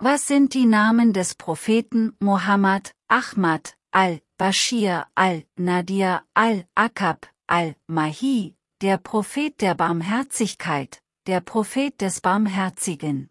Was sind die Namen des Propheten Mohammed, Ahmad, al-Bashir, al-Nadir, al-Akab, al-Mahi, der Prophet der Barmherzigkeit, der Prophet des Barmherzigen?